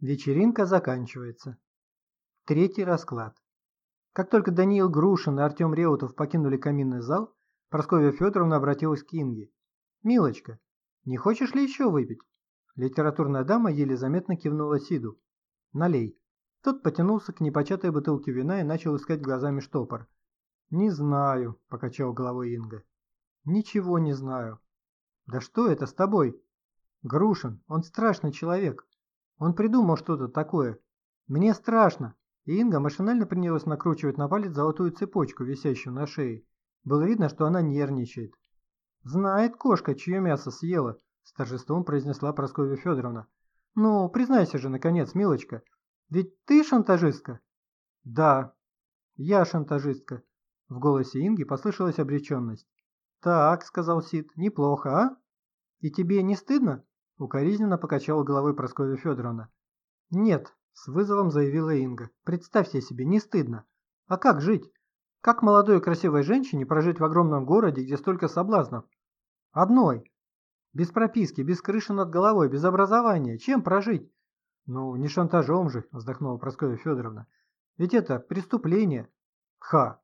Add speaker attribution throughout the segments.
Speaker 1: Вечеринка заканчивается. Третий расклад. Как только Даниил Грушин и Артем Реутов покинули каминный зал, Прасковья Федоровна обратилась к Инге. «Милочка, не хочешь ли еще выпить?» Литературная дама еле заметно кивнула Сиду. «Налей». Тот потянулся к непочатой бутылке вина и начал искать глазами штопор. «Не знаю», – покачал головой Инга. «Ничего не знаю». «Да что это с тобой?» «Грушин, он страшный человек. Он придумал что-то такое. Мне страшно». И Инга машинально принялась накручивать на палец золотую цепочку, висящую на шее. Было видно, что она нервничает. «Знает кошка, чье мясо съела», – с торжеством произнесла Прасковья Федоровна. «Ну, признайся же, наконец, милочка, ведь ты шантажистка?» «Да, я шантажистка», – в голосе Инги послышалась обреченность. «Так», – сказал Сид, – «неплохо, а? И тебе не стыдно?» – укоризненно покачала головой Прасковья Федоровна. «Нет», – с вызовом заявила Инга. «Представьте себе, не стыдно. А как жить? Как молодой и красивой женщине прожить в огромном городе, где столько соблазнов? Одной. Без прописки, без крыши над головой, без образования. Чем прожить? Ну, не шантажом же, вздохнула Прасковья Федоровна. Ведь это преступление. Ха.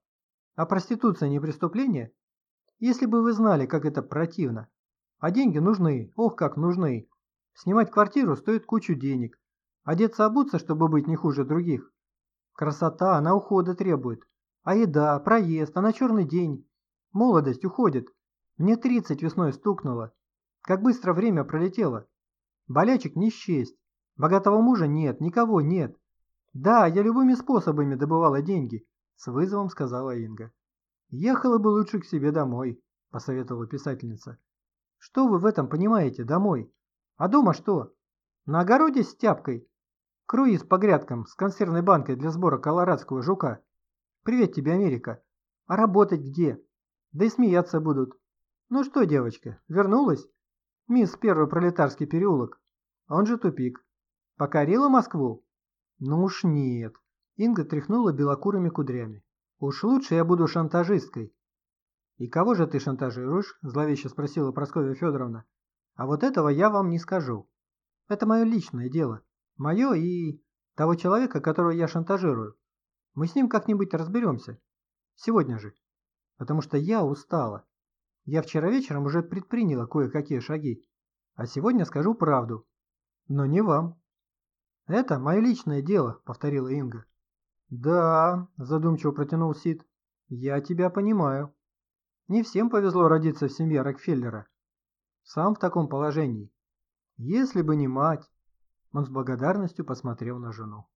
Speaker 1: А проституция не преступление? Если бы вы знали, как это противно. А деньги нужны, ох, как нужны. Снимать квартиру стоит кучу денег. Одеться обуться, чтобы быть не хуже других. Красота, она ухода требует. А еда, проезд, а на черный день. Молодость уходит. Мне тридцать весной стукнуло. Как быстро время пролетело. Болячек не счесть. Богатого мужа нет, никого нет. Да, я любыми способами добывала деньги, с вызовом сказала Инга. Ехала бы лучше к себе домой, посоветовала писательница. Что вы в этом понимаете, домой? А дома что? На огороде с тяпкой? Круиз по грядкам с консервной банкой для сбора колорадского жука. Привет тебе, Америка. А работать где? Да и смеяться будут. Ну что, девочка, вернулась? Мисс Первый Пролетарский переулок. Он же тупик. Покорила Москву? Ну уж нет. Инга тряхнула белокурыми кудрями. Уж лучше я буду шантажисткой. И кого же ты шантажируешь? Зловеще спросила Прасковья Федоровна. А вот этого я вам не скажу. Это мое личное дело. Мое и того человека, которого я шантажирую. Мы с ним как-нибудь разберемся. Сегодня же. Потому что я устала. Я вчера вечером уже предприняла кое-какие шаги. А сегодня скажу правду. Но не вам. Это мое личное дело, повторила Инга. Да, задумчиво протянул Сид. Я тебя понимаю. Не всем повезло родиться в семье Рокфеллера. Сам в таком положении. Если бы не мать. Он с благодарностью посмотрел на жену.